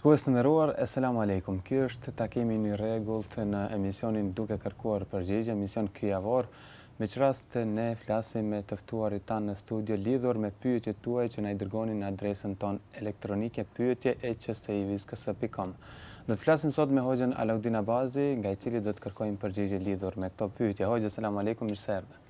Shikues të nderuar, Eselamu Alejkum. Ky është takimi i rregullt në emisionin Duke Kërkuar Përgjigje, emision ky javor. Me ç'rast ne flasim me të ftuarit tanë në studio lidhur me pyetjet tuaja që na i dërgoni në adresën tonë elektronike pyetje@peacetvshqip.com. Do të flasim sot me Hoxhën Alaudin Abazi, nga i cili do të kërkojmë përgjigje lidhur me këto pyetje. Hoxhë, Eselamu Alejkum, mirë se erdhe.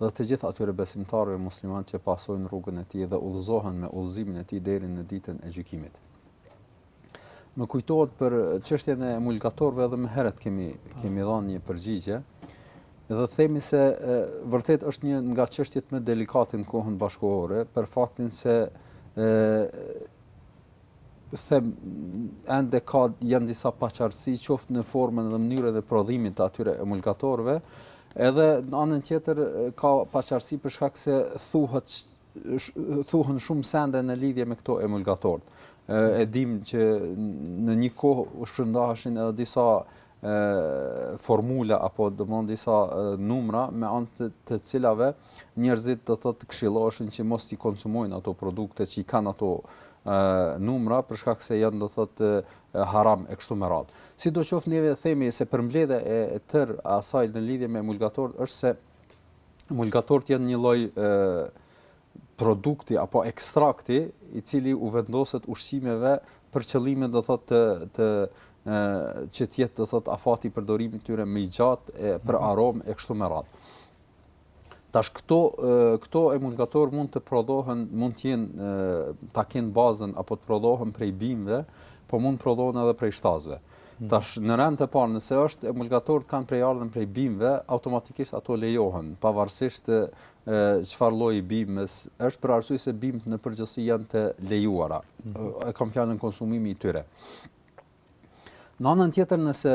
dhe të gjithë atyre besimtarëve muslimanë që pasojnë rrugën e tij dhe udhëzohen me udhëzimin e tij deri në ditën e gjykimit. Më kujtohet për çështjen e emulgatorëve edhe më herët kemi po. kemi dhënë një përgjigje. Dhe themi se e, vërtet është një nga çështjet më delikate në kohën bashkëkohore për faktin se e, them ende ka janë disa paqartësi qoftë në formën dhe mënyrën e prodhimit të atyre emulgatorëve, edhe në anën tjetër ka paqartësi për shkak se thuhet thuhen shumë sende në lidhje me këto emulgatorë. E dim që në një kohë u shpërndaheshin edhe disa formula apo domethënë disa numra me anë të të cilave njerëzit do thotë këshilloheshin që mos t'i konsumojnë ato produkte që i kanë ato numra për shkak se janë do thotë haram e kështu me radhë. Sidoqoftë neve themi se përmbledhja e, e tërë asaj në lidhje me emulgatorët është se emulgatorët janë një lloj produkti apo ekstrakti i cili u vendoset ushqimeve për qëllime do thotë të të ë që të jetë do thotë afati i përdorimit të tyre më i gjatë e për mhm. aromë e kështu me radhë. Tash këto këto emulgatorë mund të prodhohen, mund të jenë ta kenë bazën apo të prodhohen prej bimëve, po mund të prodhohen edhe prej shtazëve. Mhm. Tash në rend të parë, nëse është emulgatorët kanë prejardhjen prej bimëve, automatikisht ato lejohen, pavarësisht e çfarë lloji bimës është, për arsye se bimët në përgjithësi janë të lejuara. Mhm. E kam fjalën konsumimi i tyre. Në anën tjetër nëse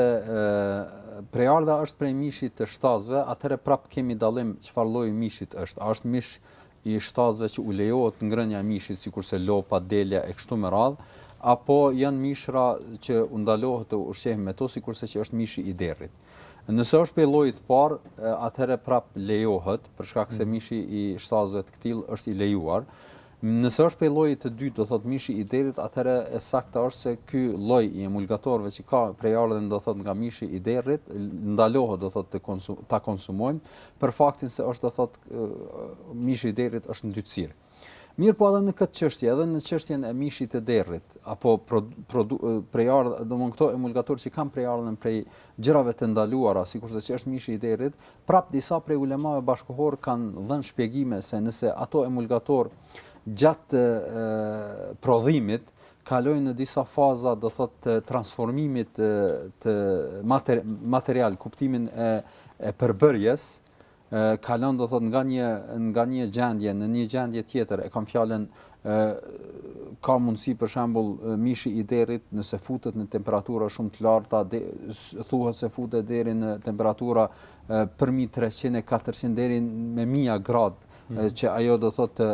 prejardhja është prej mishit të shtazëve, atëherë prap kemi dallim çfarë lloji mishit është. A është mish i shtazëve që u lejohet ngrënia e mishit sikurse lopa, delja e kështu me radhë, apo janë mishra që u ndalohet të ushqehemi me to sikurse që është mishi i derrit. Nëse është prej llojit të parë, atëherë prap lejohet, për shkak se mishi i shtazëve të këtillë është i lejuar. Nëse është prej llojit të dytë, do thotë mishi i derrit, atëherë e sakta është se ky lloj i emulgatorëve që ka prejardhjen do thotë nga mishi i derrit, ndalohet do thotë të konsum, ta konsumojmë për faktin se është do thotë mishi i derrit është ndytësirë. Mirëpo edhe në këtë çështje, edhe në çështjen e mishit të derrit apo prejardh, domthonë këto emulgatorë që kanë prejardhjen prej gjërave të ndaluara, sikurse që është mishi i derrit, prap disa prej ulemave bashkëkohorë kanë dhënë shpjegime se nëse ato emulgatorë gjatë prodhimit kalojnë në disa faza, do thotë të transformimit të, të mater, material, kuptimin e e përbërjes, kalon do thot nga një nga një gjendje në një gjendje tjetër e kam fjalën ë ka mundësi për shembull mishi i derrit nëse futet në temperatura shumë të larta, thuhet se futet deri në temperatura përmi 300 e 400 deri me 1000 grad mm. që ajo do thot të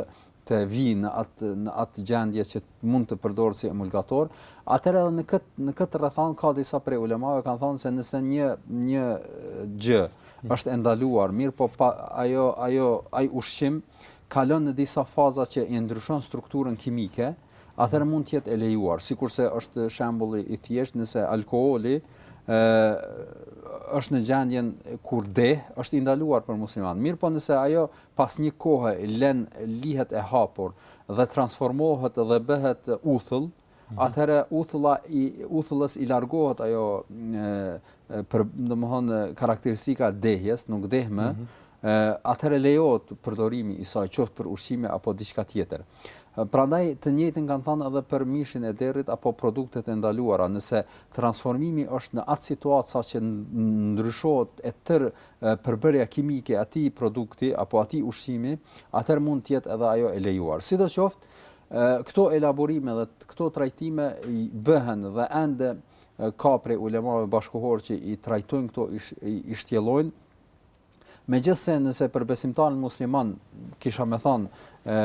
të vijë në atë në atë gjendje që mund të përdoret si emulgator, atëherë edhe në këtë në këtë rrethanë ka disa prej ulemave kanë thënë se nëse një një gjë hmm. është e ndaluar, mirëpo pa, ajo ajo ai ushqim kalon në disa faza që i ndryshon strukturën kimike, atëherë hmm. mund të jetë e lejuar, sikurse është shembulli i thjeshtë nëse alkooli ë është në gjendjen kur deh, është i ndaluar për musliman. Mirëpo nëse ajo pas një kohe len lihet e hapur dhe transformohet dhe bëhet uthull, atëherë uthulla i uthullës i largohet ajo për domthon karakteristika e dehjes, nuk deh më, atëherë lejohet përdorimi i saj qoftë për ushqime apo diçka tjetër. Prandaj të njëjtën kanë thënë edhe për mishin e derrit apo produktet e ndaluara, nëse transformimi është në atë situatë saqë ndryshohet e tërë përbërja kimike e atij produkti apo atij ushqimi, atëherë mund të jetë edhe ajo e lejuar. Sidoqoftë, këto elaborime dhe këto trajtime bëhen dhe ende ka prej ulemave bashkëkohorë që i trajtojnë këto, i shtjellojnë. Megjithëse nëse për besimtarin musliman kisha me thanë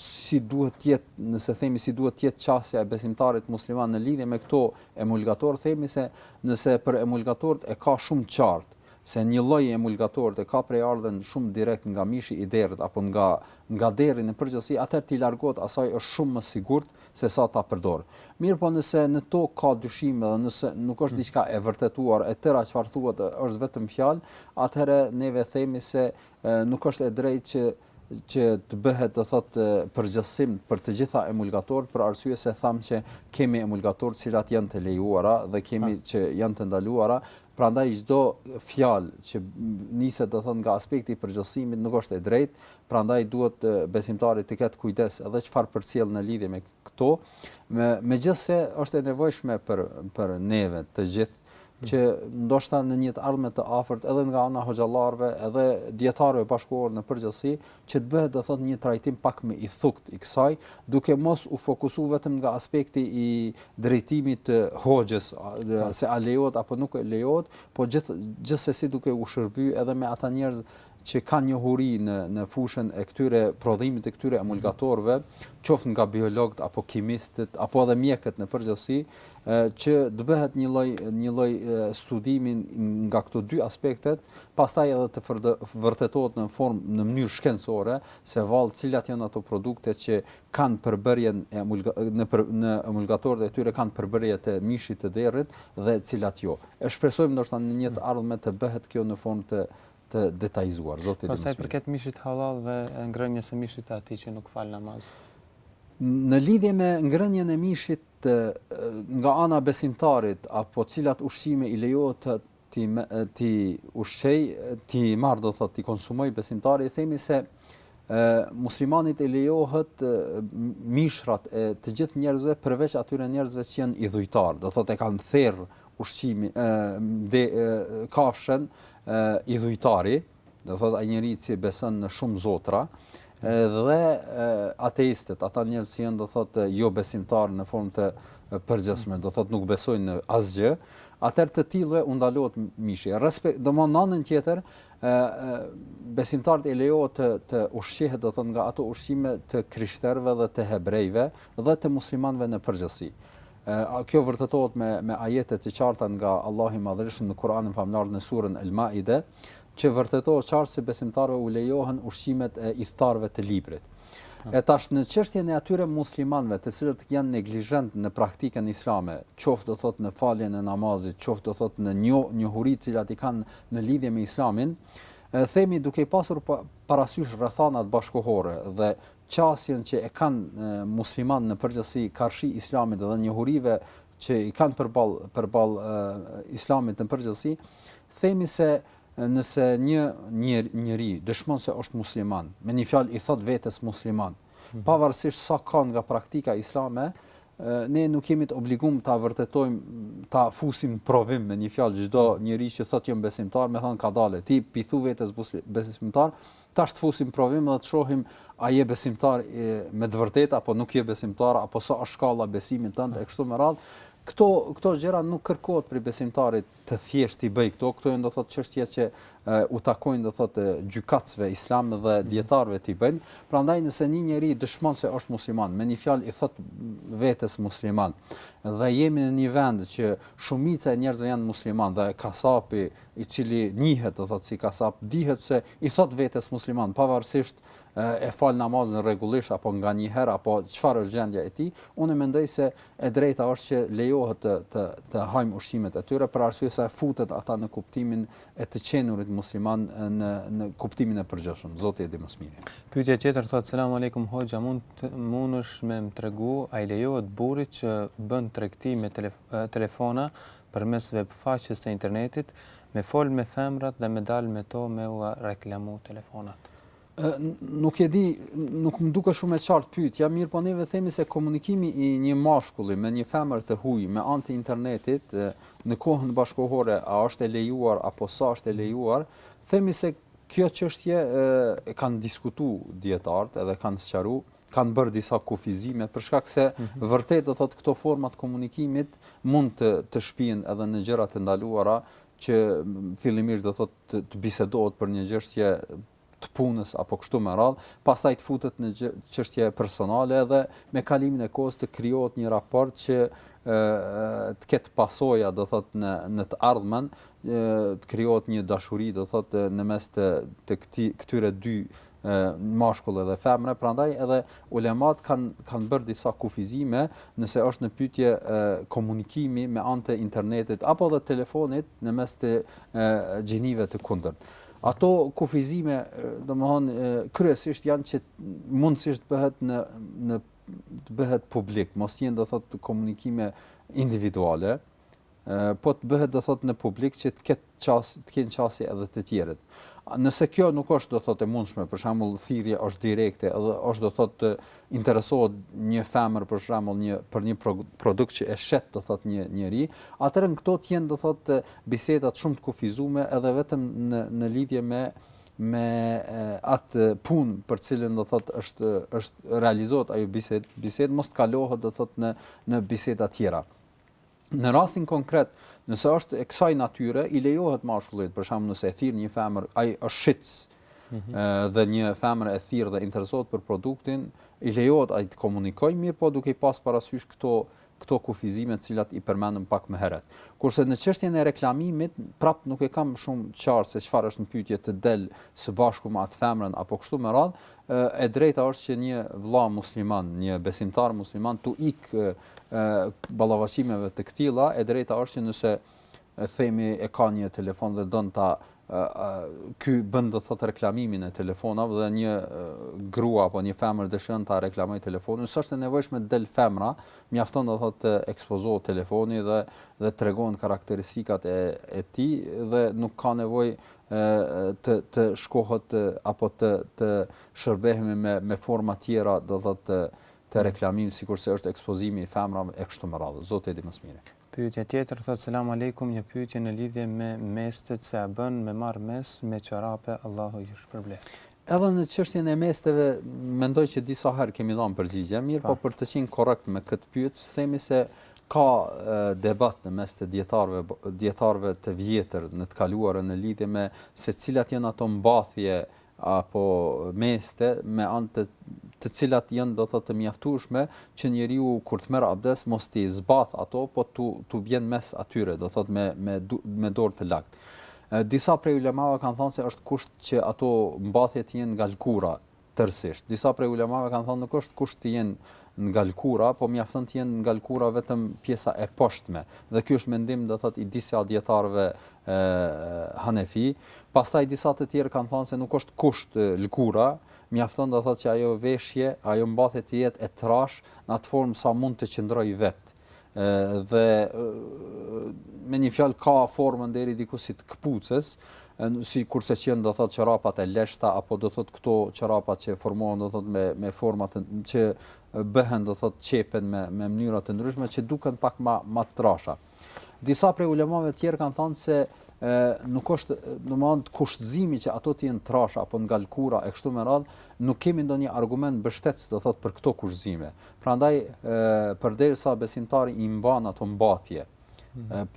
si duhet të jetë, nëse themi si duhet të jetë qasja e besimtarit musliman në lidhje me këto emulgatorë, themi se Nëse për emulgatorët e ka shumë qartë se një lloj i emulgatorit e ka prejardhjen shumë direkt nga mishi i derrit apo nga nga derri në përgjithësi, atëherë t'i largohet asaj është shumë më sigurt sesa ta përdorë. Mirëpo nëse në to ka dyshime dhe nëse nuk është diçka e vërtetuar e tëra çfarë thuhet është vetëm fjalë, atëherë neve themi se nuk është e drejtë që që të bëhet do thotë përgjithësim për të gjitha emulgatorët për arsye se thamë që kemi emulgatorë të cilat janë të lejuara dhe kemi që janë të ndaluara, prandaj çdo fjalë që niset do thotë nga aspekti i përgjithësimit nuk është e drejtë, prandaj duhet besimtari të ketë kujdes edhe çfarë përcjell në lidhje me këto. Me, megjithëse është e nevojshme për për neve të gjithë që ndoshta në një të ardhme të afërt edhe nga ana hoxhallarëve edhe dijetarëve bashkëkohor në përgjithësi që të bëhet do thotë një trajtim pak më i thukët i kësaj duke mos u fokusuar vetëm nga aspekti i drejtimit të hoxhës se a lejohet apo nuk lejohet po gjithë gjithsesi duke u shërbyer edhe me ata njerëz që kanë njohuri në në fushën e këtyre prodhimit të këtyre emulgatorëve, qoftë nga biologët apo kimistët apo edhe mjekët në përgjithësi, që të bëhet një lloj një lloj studimi nga këto dy aspektet, pastaj edhe të vërtetohet në formë në mënyrë shkencore se vallë cilat janë ato produkte që kanë përbërjen e, nëpër, në emulgatorët e tyre kanë përbërje të mishit të derrit dhe cilat jo. E shpresojmë ndoshta në një të ardhme të bëhet kjo në formë të të detajzuar. Zoti di më së miri. Sa i përket mishit hallall dhe ngrënies së mishit të atij që nuk fal namaz? Në lidhje me ngrënien e mishit nga ana e besimtarit apo cilat ushqime i lejohet të t'i t'i ushqejë, t'i marrë do thotë t'i konsumojë besimtari i themi se ë muslimanit i lejohet mishrat e të gjithë njerëzve përveç atyre njerëzve që janë idhujtarë, do thotë e kanë ther ushqimin e, kafshën idhujtari, do thotë ai njeriu që beson në shumë zotra, dhe ateistët, ata njerëz që janë do thotë jo besimtarë në formë të përgjithshme, do thotë nuk besojnë në asgjë, atëherë të tillëve u ndalohet mishi. Respekt, po në anën tjetër, ë besimtarit i lejohet të të ushqehet do thotë nga ato ushqime të krishterëve dhe të hebrejve dhe të muslimanëve në përgjithësi. Kjo vërtetohet me me ajete të qarta nga Allahu i Madhërishëm në Kur'anin Famëlartë në surën El Maide, që vërtetohet qartë se besimtarëve u lejohen ushqimet e ithtarëve të librit. Po. E tash në çështjen e atyre muslimanëve, të cilët janë neglizhent në praktikën islame, qoftë do thotë në faljen e namazit, qoftë do thotë në në njohuri të cilat i kanë në lidhje me islamin, themi duke i pasur parasysh rrethanat bashkëkohore dhe qasjen që e kanë muslimanët në përgjithësi karshi Islamit dhe njohurive që i kanë përballë përballë Islamit në përgjithësi, themi se nëse një një njeri dëshmon se është musliman, me një fjalë i thotë vetes musliman, mhm. pavarësisht sa ka nga praktika islame, ne nuk jemi të obliguar ta vërtetojmë, ta fusim provim me një fjalë çdo njeri që thotë jam besimtar, me thanë kadalë ti po i thu vetes besimtar, Tash të fusim provim dhe të shohim a je besimtar me të vërtetë apo nuk je besimtar apo sa është shkalla e besimit tënd e kështu me radhë. Këto këto gjëra nuk kërkohet prej besimtarit të thjeshtë t'i bëjë këto, këto janë do thotë çështje që u takojnë do thotë gjykatësve islam dhe mhm. dijetarëve t'i bëjnë. Prandaj nëse një njeri dëshmon se është musliman, me një fjalë i thot vetes musliman dhe jemi në një vend që shumica e njerëzve janë musliman dhe kasapi, i cili njihet do thot si kasap dihet se i thot vetes musliman pavarësisht e fal namazin rregullisht apo nganjëherë apo çfarë është gjendja e tij, unë mendoj se e drejta është që lejohet të të të hajmë ushqimet e tyre për arsye se futet ata në kuptimin e të qenurit musliman në në kuptimin e përgjithshëm. Zoti e di më së miri. Pyetja tjetër thotë selam aleikum hoxha mund mundesh me më tregu a i lejohet burrit që bën tregti me telefona përmes web faqes së internetit, me fol me femrat dhe me dal me to me u reklamu telefonat. Nuk e di, nuk më duket shumë e qartë pyetja, mirëpo neve themi se komunikimi i një mashkulli me një femër të huaj me anë të internetit në kohën bashkohore a është e lejuar apo sa është e lejuar, themi se kjo qështje e kanë diskutu dijetarët edhe kanë sqaru kanë bërë disa kufizime për shkak se vërtet do thotë këto forma të komunikimit mund të të shpijnë edhe në gjëra të ndaluara që fillimisht do thotë të, të bisedohet për një qështje të punës apo kështu me radh, pastaj të futet në çështje personale dhe me kalimin e kohës të krijohet një raport që të ketë pasoja do thot në në të ardhmen të krijohet një dashuri do thot në mes të të këti, këtyre dy mashkull edhe femre, prandaj edhe ulemat kanë kanë bërë disa kufizime nëse është në pyetje komunikimi me anë të internetit apo edhe telefonit në mes të gjinive të kundërt. Ato kufizime, domthonë kryesisht janë që mundësisht të bëhet në në të bëhet publik, mos jenë do thotë komunikime individuale, po të bëhet do thotë në publik që të ketë qas, të kenë qasje edhe të tjerët. Nëse kjo nuk është do thotë e mundshme, për shembull thirrja është direkte, edhe është do thotë interesohet një femër për shembull një për një produkt që e shet do thotë një njeri, atëherë këto të jenë do thotë bisedat shumë të kufizume edhe vetëm në në lidhje me me atë punë për cilën do thotë është është realizohet ajo bisedë, bisedë mos të kalohet do thotë në në biseda të tjera. Në rastin konkret, nëse është e kësaj natyre, i lejohet mashkullit, për shembull, nëse e thirr një femër, ai është shitës. Mm -hmm. dhe një femër e thirr dhe interesohet për produktin, i lejohet ai të komunikojë mirë, po duke i pas parasysh këto këto kufizime të cilat i përmendëm pak më herët. Kurse në çështjen e reklamimit, prap nuk e kam shumë qartë se çfarë është në pyetje të del së bashku me atë femrën apo kështu me radhë, e drejta është që një vëlla musliman, një besimtar musliman tu ik ballafaqimeve të këtilla, e drejta është që nëse themi e ka një telefon dhe don ta ky bën do thot reklamimin e telefonave dhe një grua apo një femër dëshiron ta reklamojë telefonin, s'është e nevojshme të del femra, mjafton do thot të ekspozohet telefoni dhe dhe tregon karakteristikat e e tij dhe nuk ka nevojë të të shkohet apo të të shërbehemi me me forma tjera do thot të reklamimit sikurse është ekspozimi i femrave e kështu me radhë zoti e di më së miri. Pyetje tjetër thotë selam alejkum një pyetje në lidhje me mestet se a bën me marr mes'h me çorape Allahu ju shpërbleftë. Edhe në çështjen e mesteve mendoj që disa herë kemi dhënë përgjigje, mirëpo, po për të qenë korrekt me këtë pyetës themi se ka debat në mes të dijetarëve dijetarëve të vjetër në të kaluarën në lidhje me se cilat janë ato mbathje apo meste me anë të të cilat janë do thotë të mjaftueshme që njeriu kur të merr abdes mos t'i zbath ato po t'u t'u bjen mes'h atyre do thotë me me me dorë të lagt disa prej ulemave kanë thënë se është kusht që ato mbathje të jenë nga lëkura tërësisht disa prej ulemave kanë thënë nuk është kusht të jenë nga lëkura, po mjafton të jenë nga lëkura vetëm pjesa e poshtme. Dhe ky është mendim, do thotë, i disa dijetarëve ë Hanefi. Pastaj disa të tjerë kanë thënë se nuk është kusht lëkura, mjafton do thotë që ajo veshje, ajo mbathje të jetë e trashë në atë formë sa mund të qëndrojë vetë. dhe me një fjalë ka formën deri diku si të këpucës, sikurse që janë do thotë çorapat e leshta apo do thotë këto çorapat që formohen do thotë me me forma të që bëhen do thotë qepen me me mënyra të ndryshme që duken pak më më të trasha. Disa prej ulemave të tjerë kanë thënë se ë nuk është domthon kushtëzimi që ato të jenë trasha apo nga lkura e kështu me radh, nuk kemi ndonjë argument mbështetës do thotë për këto kushtëzime. Prandaj përderisa besimtari i mban ato mbathje,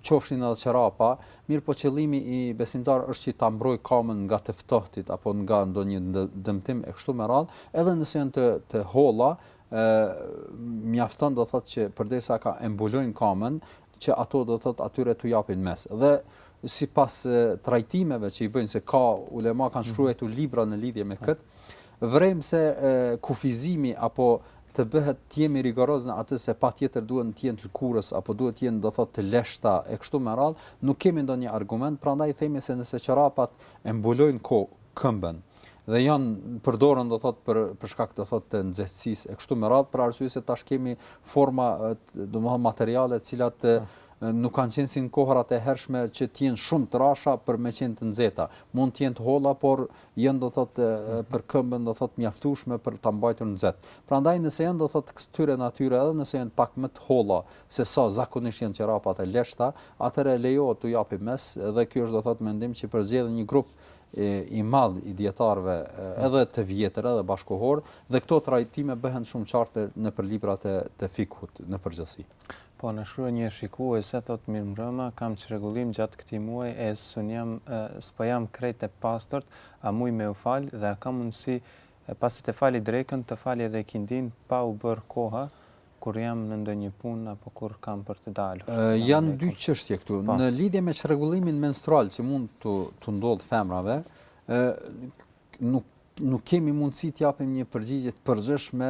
qofshin edhe çorapa, mirëpo qëllimi i besimtarit është që ta mbrojë kamën nga të ftohtit apo nga ndonjë dëmtim e kështu me radhë, edhe nëse janë të të holla, ë mjafton do thotë që përderisa ia mbulojnë kamën, që ato do të thotë atyre t'u japin mes dhe sipas trajtimeve që i bëjnë se ka ulema kanë mhm. shkruar libra në lidhje me këtë vrejmë se e, kufizimi apo të bëhet të jemi rigoroz në atë se patjetër duhet të jenë të lkurës apo duhet të jenë do thotë të leshta e kështu me radh, nuk kemi ndonjë argument, prandaj themi se nëse çerapat e mbulojnë ko këmbën, dhe janë përdoren do thot për për shkak të thot të nxehtësisë e kështu me radhë për arsye se tash kemi forma domethënë materiale të cilat të ah. nuk kanë qenë si në kohërat e hershme që të jenë shumë trasha për me qenë të nxehta. Mund të jenë të holla, por janë do thot mhm. për këmbën do thot mjaftueshme për ta mbajtur nxehtë. Prandaj nëse janë do thot këtyre natyre edhe nëse janë pak më të holla se sa zakonisht janë çerapat e leshta, atëherë lejohet t'u japin mes dhe ky është do thot mendim që përzgjedh një grup i madh i dijetarëve edhe të vjetër edhe bashkohor dhe këto trajtime bëhen shumë qartë nëpër librat e të fikhut në përgjithësi. Po na shkruan një shikuese thotë mirëmbrëma kam çrregullim gjatë këtij muaj e sun jam s'po jam krejt e pastërt a muj me u fal dhe a ka mundësi pasi ta fali drekën të fali edhe ikindin pa u bërë koha Kur jam në ndonjë punë apo kur kam për të dal. Janë dy çështje këtu. Në lidhje me çrregullimin menstrual që mund t'u ndodhë femrave, nuk nuk kemi mundësi të japim një përgjigje të përgjithshme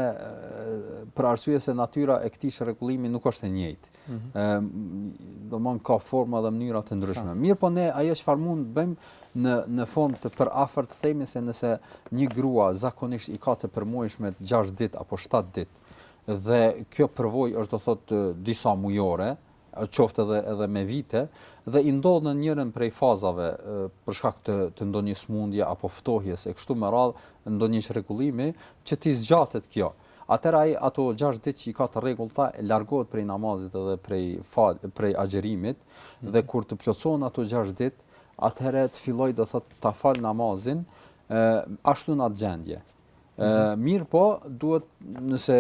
për arsye se natyra e këtij çrregullimi nuk është e njëjtë. Ëh, mm -hmm. domthon ka forma dhe mënyra të ndryshme. Po. Mirpo ne ajo çfarë mund të bëjmë në në formë të përafërt të themi se nëse një grua zakonisht i ka të përmuajshme 6 ditë apo 7 ditë, dhe kjo përvojë është do thotë disa mujore, qoftë edhe edhe me vite dhe i ndodh në njërën prej fazave për shkak të të ndonjë sëmundje apo ftohjes e kështu me radh ndonjë çrregullimi që t'i zgjatet kjo. Atëherë ai ato 6 ditë që i ka të rregullta largohet prej namazit edhe prej fal, prej agjërimit mm -hmm. dhe kur të plotësohen ato 6 ditë, atëherë të filloj do thot ta fal namazin e, ashtu në atë gjendje. Ëh, mirëpo duhet nëse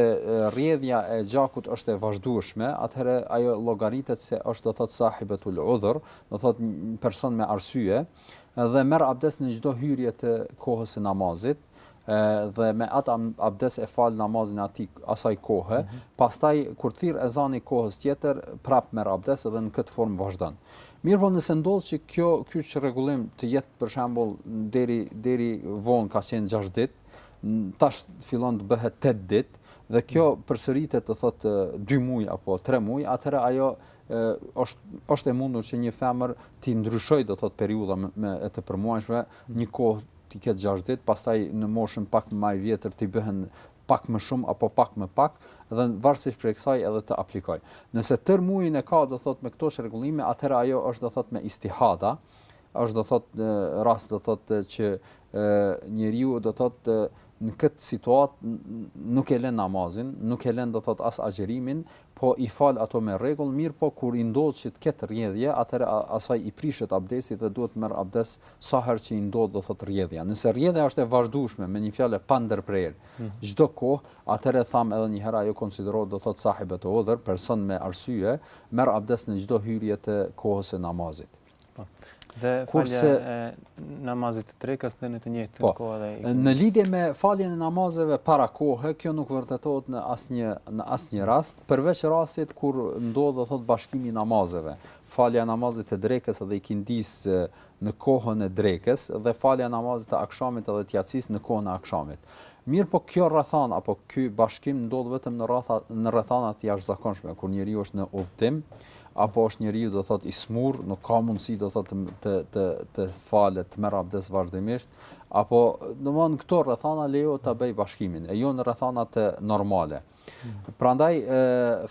rrjedhja e gjakut është e vazhdueshme, atëherë ajo llogaritet se është do thot sahibatul udhr, do thot një person me arsye dhe merr abdes në çdo hyrje të kohës së namazit, ëh, dhe me atë abdes e fal namazin e atij asaj kohe, pastaj kur thirr ezani kohës tjetër prap merr abdes dhe në këtë formë vazhdon. Mirëpo nëse ndodh që kjo ky çrregullim të jetë për shembull deri deri vonë ka qenë 6 ditë, tash fillon të bëhet 8 ditë dhe kjo mm. përsëritet të thotë 2 muaj apo 3 muaj, atëherë ajo ë është është e mundur që një femër t'i ndryshoj do thotë periudha me, me e të përmuajshme, mm. një kohë t'i ketë 6 ditë, pastaj në moshën pak më e vjetër t'i bëhen pak më shumë apo pak më pak dhe varësisht prej kësaj edhe të aplikojë. Nëse tërë muajin e ka do të thotë me këto çrregullime atëherë ajo është do të thotë me istihada, është do të thotë në rast do të thotë që njeriu do të thotë në këtë situatë nuk e lën namazin, nuk e lën do të thotë as agjërimin, po i fal ato me rregull, mirëpo kur i ndodh që të ketë rrjedhje, atëherë asaj i prishet abdesi dhe duhet merr abdes sa herë që i ndodh do thotë rrjedhja. Nëse rrjedhja është e vazhdueshme, me një fjalë e pandërprerë, çdo kohë, atëherë thamë edhe një herë ajo konsiderohet do thotë sahibet udhr, person me arsye, merr abdes në çdo hyrje të kohës së namazit. Po. Dhe falja se, e namazit të drekës dhe në të njëjtë po, kohë dhe i Në lidhje me faljen e namazeve para kohe, kjo nuk vërtetohet në asnjë në asnjë rast, përveç rastit kur ndodh do thot bashkimi i namazeve. Falja e namazit të drekës dhe ikindis në kohën e drekës dhe falja e namazit të akşamit dhe të jacis në kohën e akşamit. Mirëpo kjo rrethan apo ky bashkim ndodh vetëm në rretha në rrethana të jashtëzakonshme kur njeriu është në udhtim Apo është njeriu do thotë i smurrë, nuk ka mundësi do thotë të të të falet, të merr abdes vazhdimisht, apo domthonë këto rrethana lejohet ta bëj bashkimin, e jo në rrethana normale. Prandaj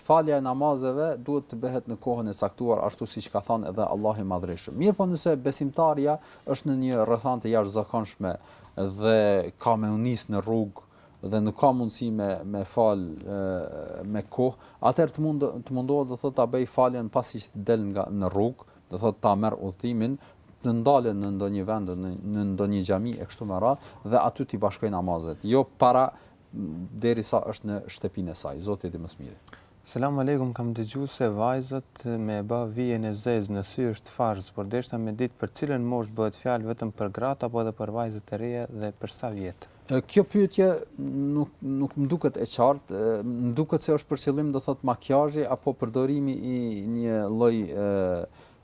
falja e namazeve duhet të bëhet në kohën e caktuar ashtu siç ka thënë edhe Allahu i Madhreshëm. Mirpo nëse besimtarja është në një rrethanë të jashtëzakonshme dhe ka me u nis në rrugë dhe nuk ka mundësi me me fal me kohë, atëherë të mund të mundohet do thotë ta bëj faljen pasi që del nga në rrugë, do thotë ta merr udhëtimin, të ndalen në ndonjë vend në në ndonjë xhami e kështu me radhë dhe aty t'i bashkoj namazet, jo para derisa është në shtëpinë e saj. Zoti di më së miri. Selam aleikum, kam dëgjuar se vajzat me e ba vijën e zezë në sy është farz, por deshta me ditë për cilën moshë bëhet fjalë, vetëm për gratë apo edhe për vajzat e reja dhe për sa vjet? Kjo pyetje nuk nuk më duket e qartë, më duket se është për qëllim do thot makiazhi apo përdorimi i një lloj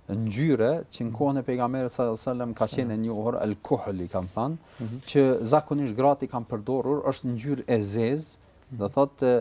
ngjyre që në kohën e pejgamberit sallallahu alajhi wasallam ka qenë e njohur al-kohl i kanë thënë, mhm. që zakonisht gratë i kanë përdorur, është ngjyrë e zezë, Do thotë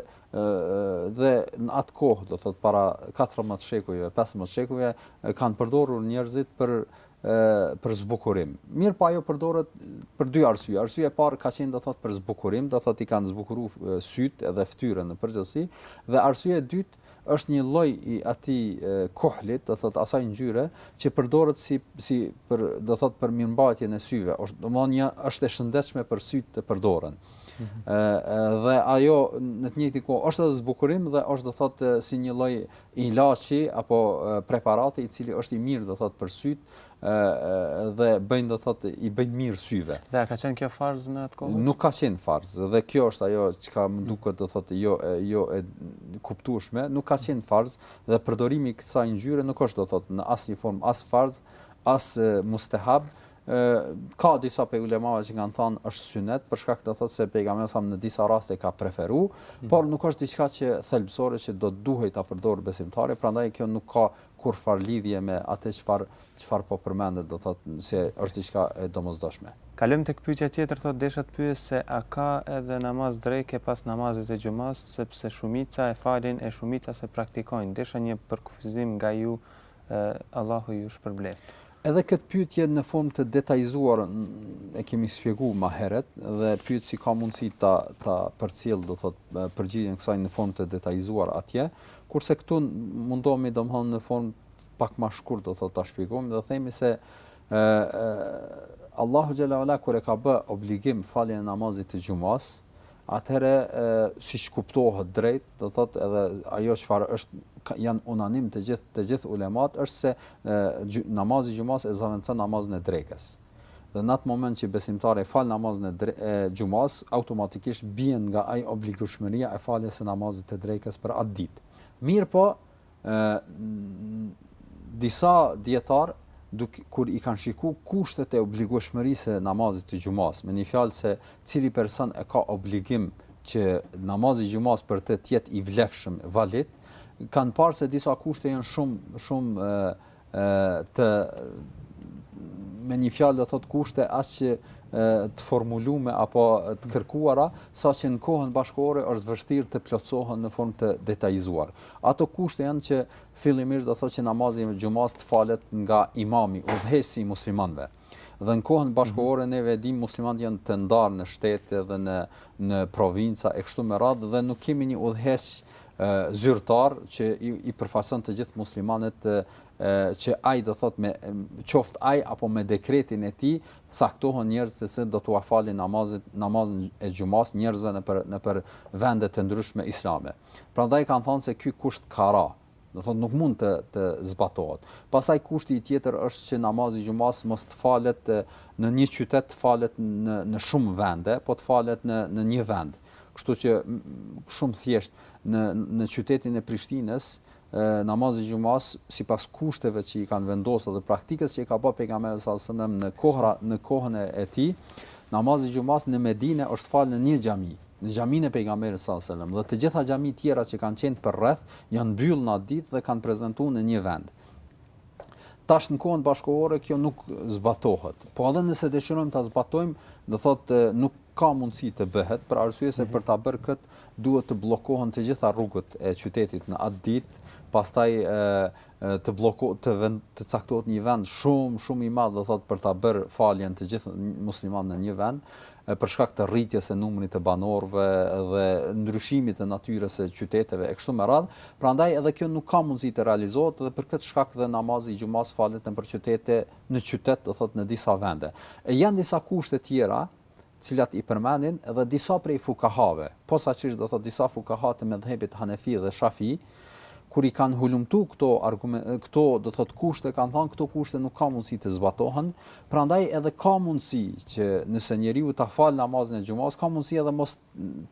dhe në atë kohë, do thotë para 14 shekujve, 15 shekujve, kanë përdorur njerëzit për për zbukurim. Mirëpo ajo përdoret për dy arsye. Arsye e parë ka qenë do thotë për zbukurim, do thotë i kanë zbukuruar sytë edhe fytyrën në përgjithësi, dhe arsye e dytë është një lloj i atij kohlit, do thotë asaj ngjyre që përdoret si si për do thotë për mirëmbajtjen e syve, është domthonë një është e shëndetshme për sytë të përdoren. Ëh mm -hmm. dhe ajo në të njëjtin kohë është edhe zbukurim dhe është do thotë si një lloj ilaçi apo preparati i cili është i mirë do thotë për sytë, dhe bëjnë do thotë i bëjnë mirë syve. Dhe a ka qenë kjo farz në atë kohë? Nuk ka qenë farz dhe kjo është ajo çka më duket do thotë jo jo e kuptueshme, nuk ka qenë farz dhe përdorimi i kësaj ngjyre nuk është do thotë në asnjë formë as farz, as mustahab ka disa prej ulemave që kanë thënë është synet për shkak të thotë se pejgamberi sa në disa raste ka preferu, mm. por nuk është diçka që thelbësore që do duhej ta përdor besimtari, prandaj kjo nuk ka kurrfarë lidhje me atë çfarë çfarë po përmendet, do thotë se është diçka e domosdoshme. Kalojmë tek pyetja tjetër thotë desha të pyes se a ka edhe namaz dreke pas namazit të xhumasë sepse shumica e falin e shumica se praktikojnë, desha një përkufizim nga ju Allahu ju shpërbleftë. Edhe këtë pyetjen në formë të detajzuar e kemi shpjeguar më herët dhe pyetësi ka mundësi ta ta përcjell do thot përgjigjen e kësaj në formë të detajzuar atje, kurse këtu mundohemi domthon në formë pak më shkurt do thot ta shpjegojmë dhe themi se ë Allahu xhala uala kur e ka bë obligim faljen e namazit të xhumas, atëherë siç kuptohet drejt, do thotë edhe ajo çfarë është janë unanim të gjithë të gjithë ulemat është se e, namazi i xhumas e zëvendëson namazin e drekës. Dhe në atë moment që besimtari fal namazin e, dre, e xhumas, automatikisht bie nga ai obligueshmëria e faljes së namazit të drekës për atë ditë. Mirëpo, Ë disa dijetar duk kur i kanë shiku kushtet e obligueshmërisë së namazit të xhumasë, me një fjalë se cili person e ka obligim që namazi i xhumasë për të të jetë i vlefshëm, valid, kanë parë se disa kushte janë shumë shumë të me një fjalë do të thotë kushte aq që të formulume apo të kërkuara, sa që në kohën bashkëkohore është vështirë të plotësohen në formë të detajzuar. Ato kushte janë që fillimisht do të thotë që namazi i xhumas të falet nga imami, udhëheqësi i muslimanëve. Dhe në kohën bashkëkohore neve e dimë muslimanët janë të ndarë në shtete dhe në në provinca e kështu me radhë dhe nuk kemi një udhëheqës zyrtar që i, i përfaqëson të gjithë muslimanët që ai do thot me qoftë ai apo me dekretin e tij caktohen njerëzit se do t'ua falin namazit namazin e xhumas njerëzve nëpër nëpër vende të ndryshme islame. Prandaj kanë thënë se ky kusht ka ra, do të thotë nuk mund të të zbatohet. Pastaj kushti i tjetër është që namazi i xhumasë mos të falet në një qytet, të falet në në shumë vende, po të falet në në një vend. Kështu që shumë thjesht në në qytetin e Prishtinës namazi i xhumas sipas kushteve që i kanë vendosur dhe praktikës që i ka bërë pejgamberi sallallahu alajhi wasallam në kohra në kohën e tij namazi i xhumas në Medinë është falë në një xhami në xhaminë e Pejgamberit sallallhu alejhi ve sellem dhe të gjitha xhamitë tjera që kanë qenë përreth janë mbyllë në atë ditë dhe kanë prezentu në një vend. Tash në kohën bashkëkohore kjo nuk zbatohet. Po edhe nëse dëshirojmë ta zbatojmë, do thotë nuk ka mundësi të bëhet, për arsye se mhm. për ta bërë kët duhet të bllokohen të gjitha rrugët e qytetit në atë ditë, pastaj ë të blloku të vend të caktohet një vend shumë shumë i madh do thotë për ta bërë faljen të gjithë musliman në një vend për shkak të rritjes së numrit të banorëve dhe ndryshimit të natyrës së qyteteve e kështu me radhë, prandaj edhe kjo nuk ka mundësi të realizohet dhe për këtë shkak dhe namazi i xhumasë falet nëpër qytete, në qytet, do thotë në disa vende. E janë disa kushte tjera të cilat i përmendin dhe disa prej fukahave, posaçërisht do thotë disa fukaha të medhhebit hanefi dhe shafi, kur i kanë hulumtu këto argume, këto do të thotë kushte, kanë thënë këto kushte nuk ka mundësi të zbatohen, prandaj edhe ka mundësi që nëse njeriu ta fal namazin e xhumasë, ka mundësi edhe mos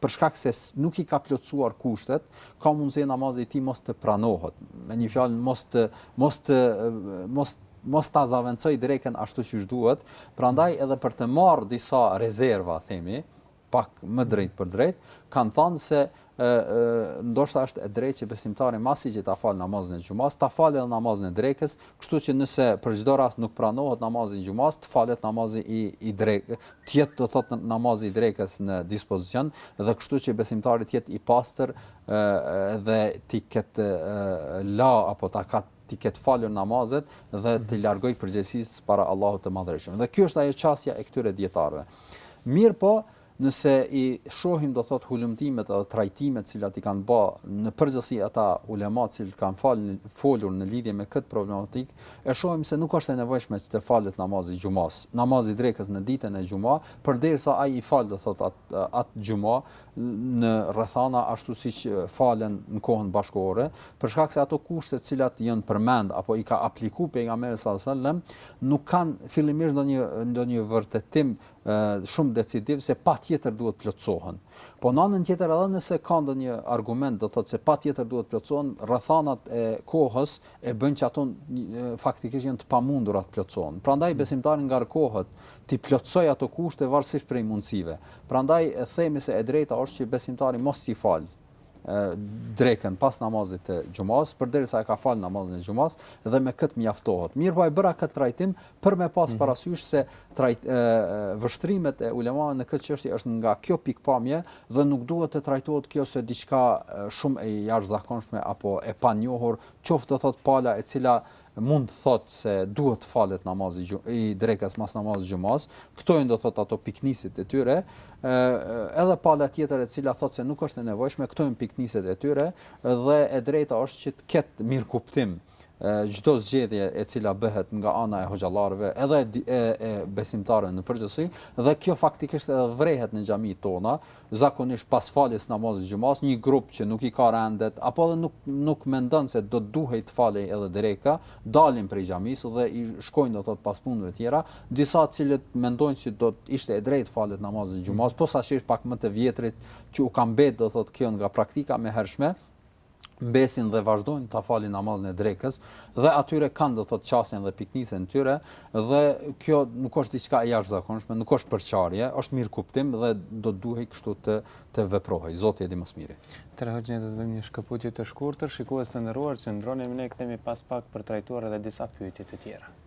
për shkak se nuk i ka plotësuar kushtet, ka mundësi namazi i tij mos të pranohet, me një fjalë mos të mos të mos mos ta zavendsojë drekën ashtu qysh duhet, prandaj edhe për të marrë disa rezerva, themi, pak më drejtpërdrejt, kanë thënë se ë ndoshta është e drejtë që besimtari masi që ta falë namazin e xhumasë, ta falë edhe namazin e drekës, kështu që nëse për çdo rast nuk pranohet namazi i xhumasë, të falet namazi i i drekë, të jetë do thotë namazi i drekës në dispozicion dhe kështu që besimtari të jetë i pastër ë dhe t'i ketë la apo ta kat t'i ketë falur namazet dhe t'i largojë përgjegjësitë para Allahut të Madhërishëm. Dhe kjo është ajo qasja e këtyre dijetarëve. Mirpo, nëse i shohim do thotë hulumtimet edhe trajtimet të cilat i kanë ba në përgjithësi ata ulema të cilët kanë fal folur në lidhje me këtë problematikë, e shohim se nuk është e nevojshme të falet namazi i xhumasë, namazi i drekës në ditën e xhuma, përderisa ai i fal do thotë atë at xhuma, në rrethana ashtu siç falen në kohën bashkëkohore, për shkak se ato kushte të cilat janë përmend apo i ka apliku pejgamberi sallallahu alajhi wasallam, nuk kanë fillimisht ndonjë ndonjë vërtetim shumë decidiv se patjetër duhet plotësohen. Po në anën tjetër edhe nëse ka ndonjë argument do thotë se patjetër duhet plotësohen, rrethanat e kohës e bëjnë që ato faktikisht janë të pamundura të plotësohen. Prandaj besimtari ngarkohet t'i plotësojë ato kushte varësisht prej mundësive. Prandaj themi se e drejta është që besimtari mos ta falë drekën pas namazit të xhumasë, përderisa e ka falë namazin e xhumasë dhe me këtë mjaftohet. Mirpo e bëra këtë trajtim për me pas mhm. parasysh se trajt, e, vështrimet e ulemave në këtë çështje është nga kjo pikpamje dhe nuk duhet të trajtohet kjo se diçka shumë e jashtëzakonshme apo e panjohur, qoftë do thotë pala e cila mund të thotë se duhet të falet namazi i drekës mas namazit të xhumasë, këto janë do thotë ato pikënisjet e tyre, ë edhe pala tjetër e cila thotë se nuk është e nevojshme, këto janë pikënisjet e tyre dhe e drejta është që të ketë mirëkuptim çdo zgjedhje e cila bëhet nga ana e hoxhallarëve edhe e, e, e besimtarëve në përgjithësi dhe kjo faktikisht edhe vrehet në xhamitë tona zakonisht pas faljes së namazit të xhumasë, një grup që nuk i ka rendet, apo edhe nuk nuk mendon se do të duhej të falej edhe dreka, dalin prej xhamisë dhe shkojnë do të thotë pas punëve tjera, disa të cilët mendojnë që do të ishte e drejtë të falet namazi i xhumasë, posaçërisht pak më të vjetrit që u ka mbetë do të thotë kjo nga praktika më e hershme, mbesin dhe vazhdojnë ta falin namazin e drekës dhe atyre kanë do thotë qasjen dhe pikënisjen e tyre dhe kjo nuk është diçka e jashtëzakonshme, nuk është përçarje, është mirëkuptim dhe do duhej kështu të të veprohej. Zoti e di më së miri. Hoxhë do të bëjmë një shkëputje të shkurtër, shikues të nderuar, qëndroni me ne, kthehemi pas pak për të trajtuar edhe disa pyetje të tjera.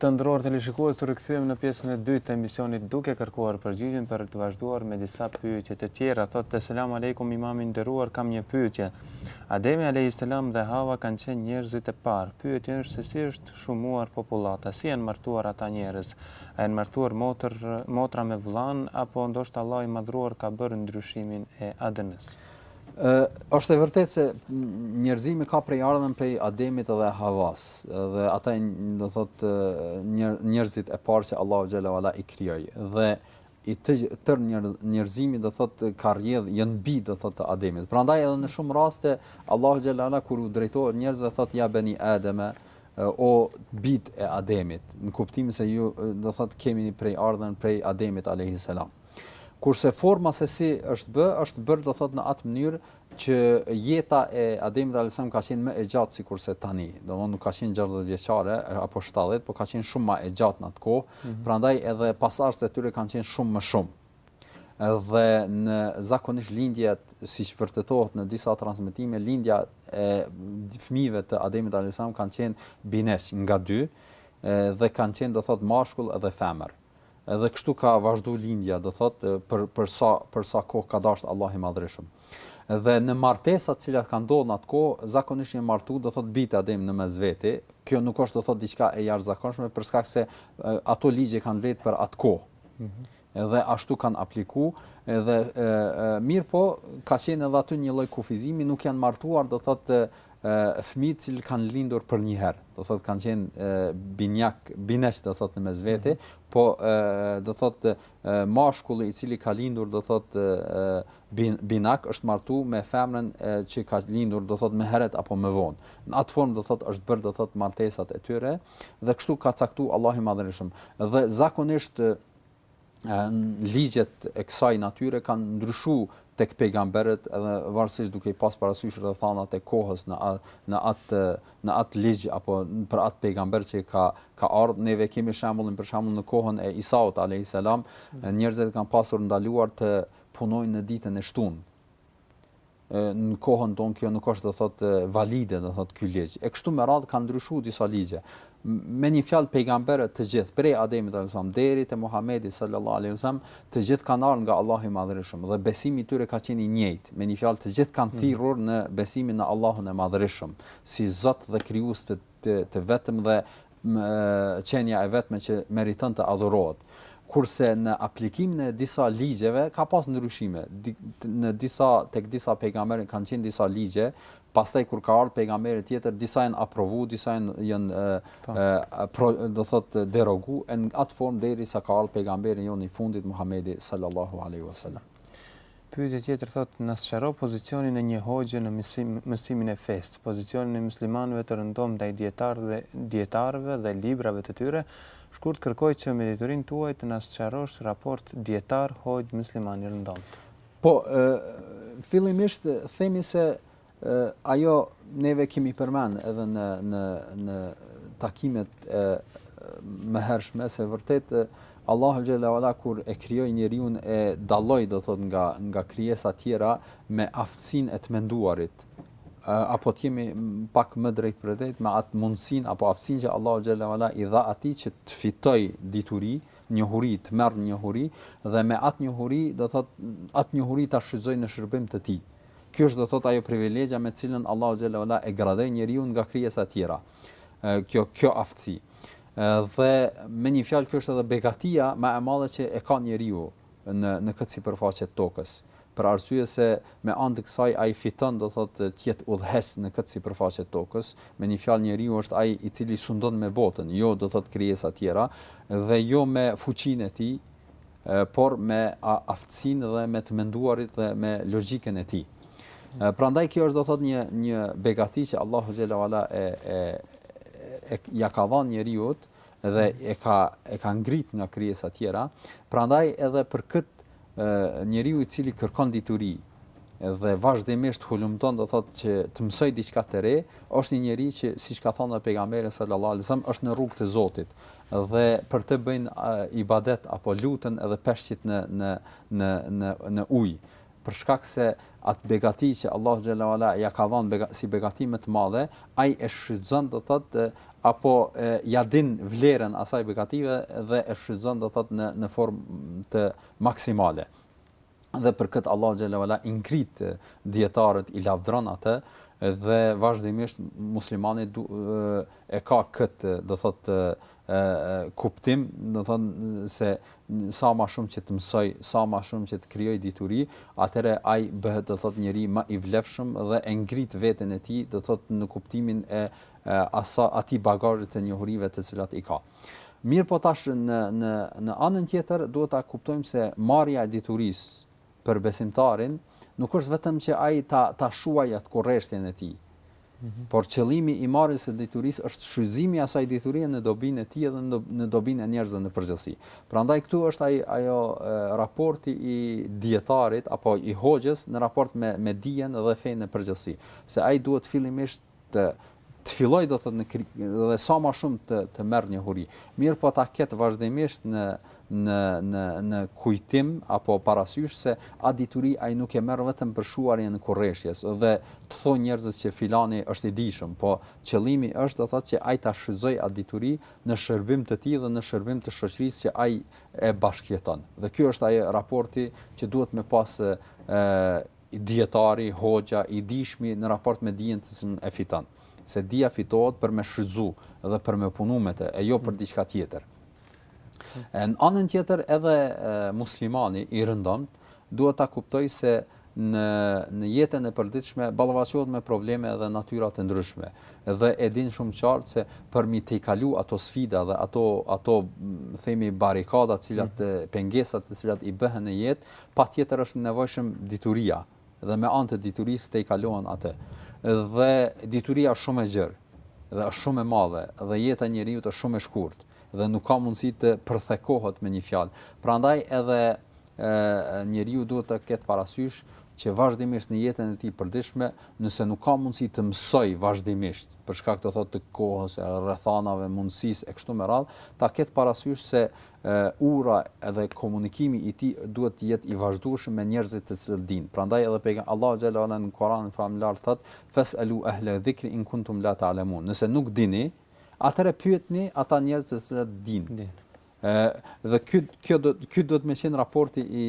Të nderuar teleshikues, u rikthyem në pjesën e dytë të emisionit duke kërkuar përgjigjen për të vazhduar me disa pyetje të tjera. Thotë es-selamu alejkum imam i nderuar kam një pyetje. Ademi alejhi selam dhe Hava kanë qenë njerëzit e parë. Pyetja është se si është shumuar popullata, si janë martuar ata njerëz. A janë martuar motër, motra me vëllanë apo ndoshta Allahu i Madhëruar ka bërë ndryshimin e ADN-së? Ë, është e vërtetë se njerëzimi ka prejardhjen prej Ademit dhe Havas, dhe ata janë, do thotë, njerëzit e parë që Allahu xhel-le ve ala i krijoi. Dhe i tërë njerëzimi do thotë ka rrjedh janë bij do thotë të Ademit. Prandaj edhe në shumë raste Allahu xhel-le ve ala kur u drejtohet njerëzve thotë ja beni Ademe O bijtë e Ademit, në kuptimin se ju, do të thotë, kemi prejardhjen prej Ademit alejhi selam. Kurse forma se si është bë, është bërë do thotë në atë mënyrë që jeta e Ademit alejhi selam ka qenë më e gjatë sikurse tani. Domthonë nuk ka qenë 60 vjeçare apo 70, por ka qenë shumë më e gjatë në atë kohë. Mm -hmm. Prandaj edhe pasardhësit e tyre kanë qenë shumë më shumë. Dhe në zakonisht lindjet, siç vërtetohet në disa transmetime, lindja e fëmijëve të Ademit alejhi selam kanë qenë binjakë nga dy dhe kanë qenë do thot mashkull dhe femër. Edhe kështu ka vazhdu lindja, do thot për për sa për sa kohë ka dashur Allahu i Madhërishëm. Dhe në martesat që kanë ndodhur në atë kohë, zakonisht janë martu do thot bijtë e Ademit në mes vete. Kjo nuk është do thot diçka e jashtëzakonshme për shkak se ato ligje kanë vlejt për atë kohë. dhe ashtu kanë apliku dhe mirëpo ka qenë edhe aty një lloj kufizimi nuk janë martuar do thotë fëmijët që kanë lindur për një herë do thotë kanë qenë binjak bineq do thotë në mes vete mm -hmm. po e, do thotë mashkulli i cili ka lindur do thotë bin, binak është martu me femrën e, që ka lindur do thotë më herët apo më vonë në atë formë do thotë është bërë do thotë martesat e tyre dhe kështu ka caktuar Allahu i Madhërishëm. Dhe zakonisht ligjet e kësaj natyre kanë ndryshuar tek pejgamberët edhe varësisht duke i pas parasysh rrethanat e kohës në në atë në atë ligj apo për atë pejgamber që ka ka ardhur neve kemi shembullin për shembull në kohën e Isaut alayhis salam njerëzit e kanë pasur ndaluar të punojnë në ditën e shtunë në kohën tonë kjo nuk është do thot valide do thot ky ligj. E kështu me radhë kanë ndryshuar disa ligje. Me një fjalë pejgamberët të gjithë prej Ademit alayhis salam deri te Muhamedi sallallahu alaihi wasallam, të gjithë kanë ardhur nga Allahu i Madhërishëm dhe besimi i tyre ka qenë i njëjtë. Me një fjalë të gjithë kanë mhm. thirrur në besimin në Allahun e Madhërishëm si Zot dhe krijues të të të vetëm dhe qenia e vetme që meriton të adhurohet. Kurse në aplikimin e disa ligjeve ka pas ndryshime. Në disa tek disa pejgamberë kanë qenë disa ligje, pastaj kur ka ardhur pejgamberi tjetër, disa janë aprovu, disa janë janë po. pro, do thot derogu në atë formë derisa ka ardhur pejgamberi jonë i fundit Muhamedi sallallahu alaihi wasallam. Pyetja tjetër thotë, na sqaro pozicionin e një hoxhe në mësimin e fesë, pozicionin e myslimanëve të rëndomtë ndaj dijetarëve dhe librave të tyre, shkurt kërkoj që me diturinë tuaj të na sqarosh raport dijetar hoxhë mysliman i rëndomtë. Po, fillimisht themi se Ajo neve kemi përmend edhe në në në takimet e mëhershme se vërtet Allahu xhele ue ala kur e krijoi njeriun e dalloi do thot nga nga krijesa tjera me aftësinë e të menduarit apo të jemi pak më drejtpërdrejt me atë mundësinë apo aftësinë që Allahu xhele ue ala i dha atij që të fitojë dituri njohuri të merr njohuri dhe me atë njohuri do thot atë njohuri ta shfrytëzojë në shërbim të tij Kjo është do thotë ajo privilegja me të cilën Allahu xhele ue ala e gradoi njeriun nga krijesat e tjera. Kjo kjo aftësi. Dhe me një fjalë kjo është edhe begatia më e madhe që e ka njeriu në në këtë sipërfaqe të tokës. Për arsye se me anë të kësaj ai fiton do thotë të jetë udhëheqës në këtë sipërfaqe të tokës, me një fjalë njeriu është ai i cili sundon me botën, jo do thotë krijesa të tjera dhe jo me fuqinë e tij, por me aftësinë dhe me të menduarit dhe me logjikën e tij. Prandaj kjo është do thot një një begati që Allahu xhelle ue ala e e e ja ka dhënë njeriut dhe e ka e ka ngrit nga krijesa të tjera. Prandaj edhe për kët njeriu i cili kërkon dituri dhe vazhdimisht hulumton do thot që të mësoj diçka të re, është një njeri që siç ka thënë pejgamberi sallallahu alajhi wasallam është në rrugë të Zotit. Dhe për të bëjnë ibadet apo lutën edhe peshqit në në në në në ujë, për shkak se atë begati që Allahu xhelle ue ala ia ka dhënë bega, si begati më të madhe, ai e shfrytëzon do thotë apo e, ja din vlerën asaj begative dhe e shfrytëzon do thotë në në formë të maksimale. dhe për këtë Allahu xhelle ue ala i ngrit dijetarët i lavdron atë dhe vazhdimisht muslimani du, e ka këtë do thot e, kuptim do thot se sa më shumë që të mësoj sa më shumë që të krijoj dituri atëherë ai bëhet do thot njeri më i vlefshëm dhe e ngrit veten e tij do thot në kuptimin e asa atij bagazhit të njohurive të cilat i ka Mirëpo tash në në në anën tjetër duhet ta kuptojmë se marrja e diturisë për besimtarin nuk është vetëm që ai ta ta shuajë atë kurreshtjen e tij. Mhm. Por qëllimi i marrjes së diturisë është shfrytëzimi i asaj diturie në dobinë e tij dhe në dobinë e njerëzve në përgjithësi. Prandaj këtu është ai ajo raporti i dietarit apo i hoxhës në raport me me dijen dhe fenë në përgjithësi, se ai duhet fillimisht të të filloj do thot në dhe sa më shumë të të merr njohuri. Mirë po ta ket vazhdimisht në në në në kujtim apo parasysh se a dituri ai nuk e merr vetëm për shuarjen e kurreshtjes dhe të thonë njerëzit që filani është i dijshëm, po qëllimi është do thot që ai ta shfrytëzoj a dituri në shërbim të tij dhe në shërbim të shoqërisë që ai e bashkëjeton. Dhe ky është ai raporti që duhet me pas e, Dijetari, hoxha, i dijshmi në raport me dijen të cilën e fiton. Se dija fitohet për me e shfrytëzu dhe për me punu me të, e jo për diçka tjetër. E në anën tjetër edhe muslimani i rëndomtë duhet ta kuptojë se në në jetën e përditshme ballafaqohet me probleme dhe natyra të ndryshme dhe e din shumë qartë se për m'i tejkalu ato sfida dhe ato ato themi barikada të cilat mm. pengesat të cilat i bëhen në jetë Patjetër është nevojshëm dituria dhe me anë të diturisë tejkalohen atë. Dhe dituria është shumë e gjerë dhe është shumë e madhe dhe jeta e njeriut është shumë e shkurtë dhe nuk ka mundësi të përthekohet me një fjalë. Prandaj edhe njeriu duhet ta ketë parasysh që vazhdimisht në jetën e tij përditshme, nëse nuk ka mundësi të mësoj vazhdimisht, për shkak do thotë të kohës, rrethanave, mundësisë e kështu me radhë, ta ketë parasysh se Ura edhe komunikimi i tij duhet të jetë i vazhdueshëm me njerëzit të cilët dinë. Prandaj edhe pejga, Allahu xhalla uala në Kuranin famëlar thotë, Fes alu ehle dhikri in kuntum la ta'lemun, Nëse nuk dini, atëherë pyetni ata njerëz të cilët dinë. Dhe ky kjo do ky duhet me qenë raporti i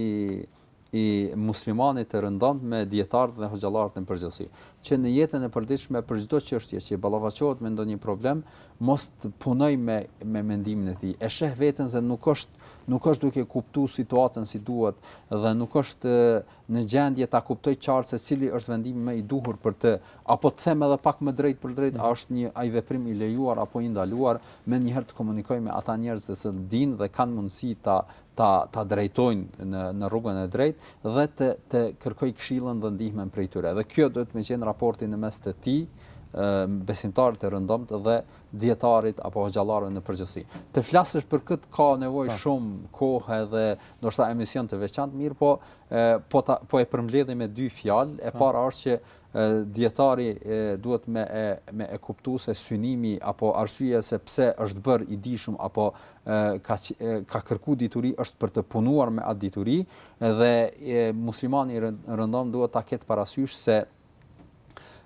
i muslimanit të rëndomt me dijetarët dhe hoxhallarët në përgjithësi, që në jetën e përditshme për çdo çështje që ballafaqohet me ndonjë problem, mos të punojë me me mendimin e tij. E sheh veten se nuk është nuk është duke kuptu situatën si duhet dhe nuk është në gjendje ta kuptojë qartë se cili është vendimi më i duhur për të, apo të them edhe pak më drejtpërdrejt, a mhm. është një ai veprim i lejuar apo i ndaluar, menjëherë të komunikojë me ata njerëz që dinë dhe kanë mundësi ta ta ta drejtojnë në në rrugën e drejtë dhe të të kërkojë këshillën dhe ndihmën prej tyre. Dhe kjo duhet të me qenë raporti në mes të tij besimtarit të rëndomt dhe dietarit apo hoxhallarëve në përgjithësi. Të flasësh për këtë ka nevojë po. shumë kohë edhe ndoshta emision të veçantë, mirëpo e, po ta, po e përmbledhim me dy fjalë. E po. para është që dietari duhet me e me e kuptu se synimi apo arsyeja se pse është bërë i dijshëm apo ka ka kërku dituri është për të punuar me atë dituri dhe e, muslimani i rëndomt duhet ta ketë parasysh se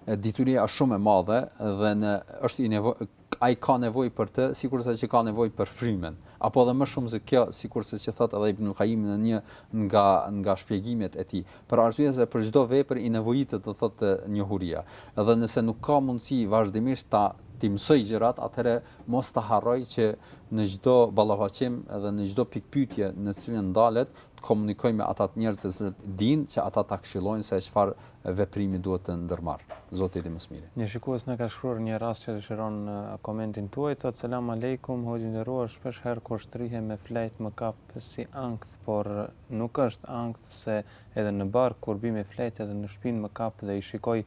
dituria është shumë e madhe dhe në është i nevo, Ai ka nevojë për të, sikurse që ka nevojë për frymën. Apo edhe më shumë se kjo, sikurse që thotë edhe Ibnul Kajimi në një nga nga shpjegimet e tij. Për arsye se për çdo vepër i nevojitet do thotë njohuria. Edhe nëse nuk ka mundësi vazhdimisht ta t'i mësojë gjërat, atëherë mos ta harrojë që në çdo ballafaqim edhe në çdo pikëpyetje në të cilën ndalet, të komunikojë me ata të njerëz që dinë që ata ta këshillojnë se çfarë veprimi duhet të ndërmarrë. Zoti e di më së miri. Një shikues na ka shkruar një rast që dëshiron komentin tuaj, thotë selam alejkum, hoxhë i nderuar shpesh herë kur shtrihem me flajt më kap si ankth por nuk është ankth se edhe në bark kur bi me flajt edhe në shpinë më kap dhe i shikoj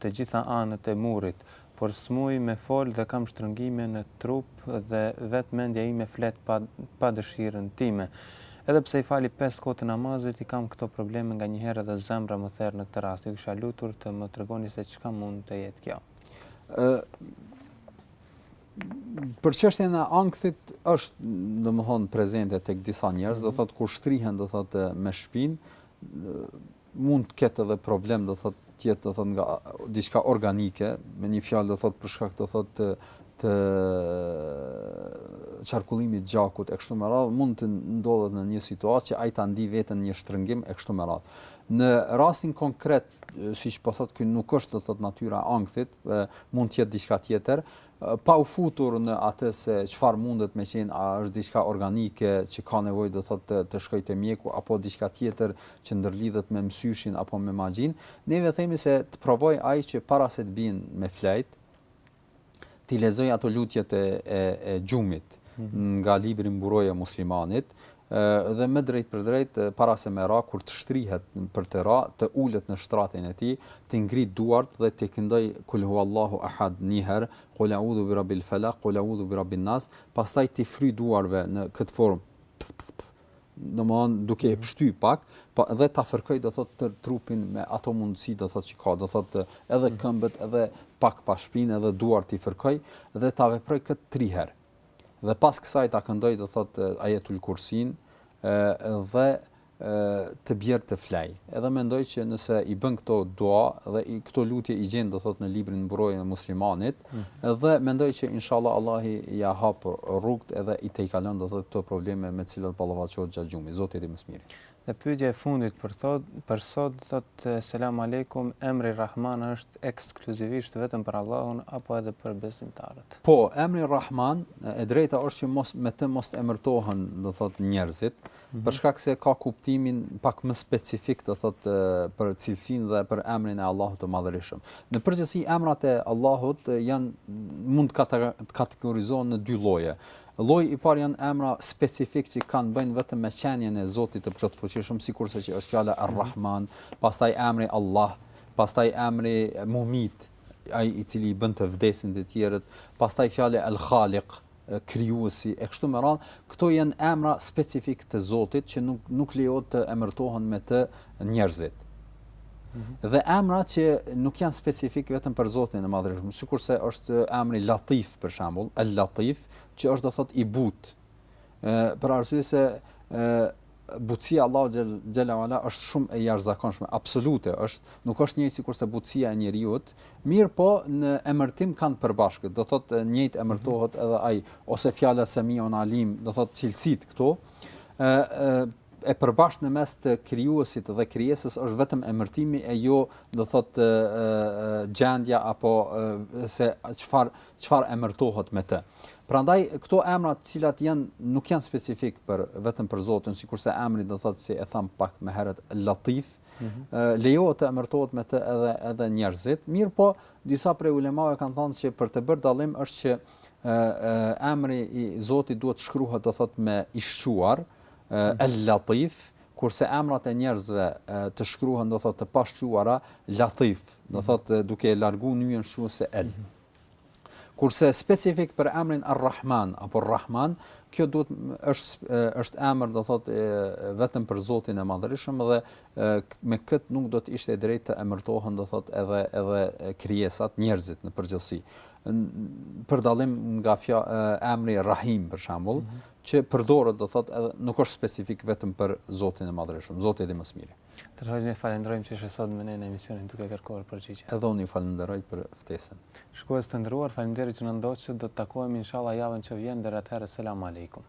të gjitha anët e murit por s'muj me fol dhe kam shtrëngime në trup dhe vet mendja ime flet pa pa dëshirën time. Edhe pse i fali pesë kohë të namazit i kam këto probleme nganjëherë edhe zemra më therr në këtë rast. Ju kisha lutur të më tregoni se çka mund të jetë kjo. Ë Për çështjen e ankthit është domthon prezente tek disa njerëz, do mhm. thotë kur shtrihen do thotë me shpinë mund të ketë edhe problem do thot të jetë do thot nga diçka organike, me një fjalë do thot për shkak do thot të të qarkullimit të gjakut e kështu me radh mund të ndodhet në një situatë që ai ta ndi veten një shtrëngim e kështu me radh. Në rastin konkret, siç po thot ky nuk është do thot natyra e ankthit, mund të jetë diçka tjetër, pa u futur në atë se çfarë mundet me qenë, a është diçka organike që ka nevojë do të thotë të të shkojë te mjeku apo diçka tjetër që ndërlidhet me mësyshin apo me magjinë, ne vetë themi se të provojë ai që para se të bien me flejt, t'i lexojë ato lutjet e e e gjumit nga libri Mburoja e Muslimanit, dhe më drejtpërdrejt para se me ra, kur të shtrihet për të ra, të ulet në shtratin e tij, të ngrit duart dhe të këndojë Kul huwallahu ahad një herë, Kul a'udhu bi rabbil falaq, Kul a'udhu bi rabbin nas, pastaj t'i fryjë duarve në këtë formë, ppp, domthonë duke e pshtyrë pak, dhe ta fërkojë do thotë tërë trupin me ato mundësi do thotë që ka, do thotë edhe këmbët edhe pak pas shpinë edhe duart t'i fërkojë dhe ta veprojë këtë tri herë. dhe pas kësaj ta këndojë do thot Ajetul Kursinë dhe të bjerë të flejë edhe mendoj që nëse i bën këto dua dhe i këto lutje i gjen do thot në librin Mburoja e Muslimanit mm. dhe mendoj që inshallah Allahu ja hap rrugët edhe i tejkalon do thot këto probleme me të cilat ballafaqohet gjatë gjumit Zoti e di më së miri Dhe pyetja e fundit për thot, për sot, thotë Selam Alejkum, emri Rrahman është ekskluzivisht vetëm për Allahun apo edhe për besimtarët? Po, emri Rrahman, e drejta është që me të mos emërtohen, do thotë, njerëzit, për shkak se ka kuptimin pak më specifik, do thotë, për cilësinë dhe për emrin e Allahut të Madhërishëm. Në përgjithësi emrat e Allahut janë mund të kategorizohen në dy lloje. Lloji i parë janë emra specifikë që kanë bëjnë vetëm me qenien e Zotit të Plotfuqishëm, sikurse që është fjala Ar-Rahman, pastaj emri Allah, pastaj emri Mumit, ai i cili bën të vdesin të tjerët, pastaj fjala El-Khaliq, Krijuesi e kështu me radhë, këto janë emra specifikë të Zotit që nuk nuk lejohet të emërtohen me të njerëzit. Dhe emra që nuk janë specifik vetëm për Zotin e Madhërishëm, sikurse është emri Latif për shembull, El Latif, që është do thot i butë. Ë për arsye se ë butësia e Allahut xhele ue ala është shumë e jashtëzakonshme, absolute është, nuk është njëjtë sikurse butësia e njeriut, mirëpo në emërtim kanë përbashkët, do thot njëjtë emërtohet edhe ai ose fjala Samiun Alim, do thot cilësitë këtu. Ë e përbashkët në mes të krijuesit dhe krijesës është vetëm emërtimi e jo do thotë gjendja apo se çfarë çfarë emërtohet me të. Prandaj këto emra të cilat janë nuk janë specifik vetëm për Zotin, sikurse emri do thotë si e tham pak më herët Latif, mm -hmm. lejohet të emërtohet me të edhe edhe njerëzit. Mirpo disa prej ulemave kanë thënë se për të bërë dallim është që emri i Zotit duhet shkruhet do thotë me të shquar, mm El Latif, kurse emrat e njerëzve të shkruhen do thotë të pashquara Latif, do thotë duke e largu nyjen shquese El. Kurse specifik për emrin Ar Rahman apo Rahman, kjo duhet është është emër do thotë vetëm për Zotin e Madhërishëm dhe me kët nuk do të ishte e drejtë të emërtohen do thotë edhe edhe krijesat, njerëzit në përgjithësi. Për dallim nga fja, emri Rahim për shembull, që përdoret do thot edhe nuk është specifik vetëm për Zotin e Madhërishëm, Zoti e di më së miri. Hoxhë të falenderojmë që ishe sot me ne në emisionin duke kërkuar përgjigje. Edhe unë ju falenderoj për ftesën. Shikues të nderuar faleminderit që na ndoqët, do të takohemi inshallah javën që vjen, deri atëherë selam alejkum.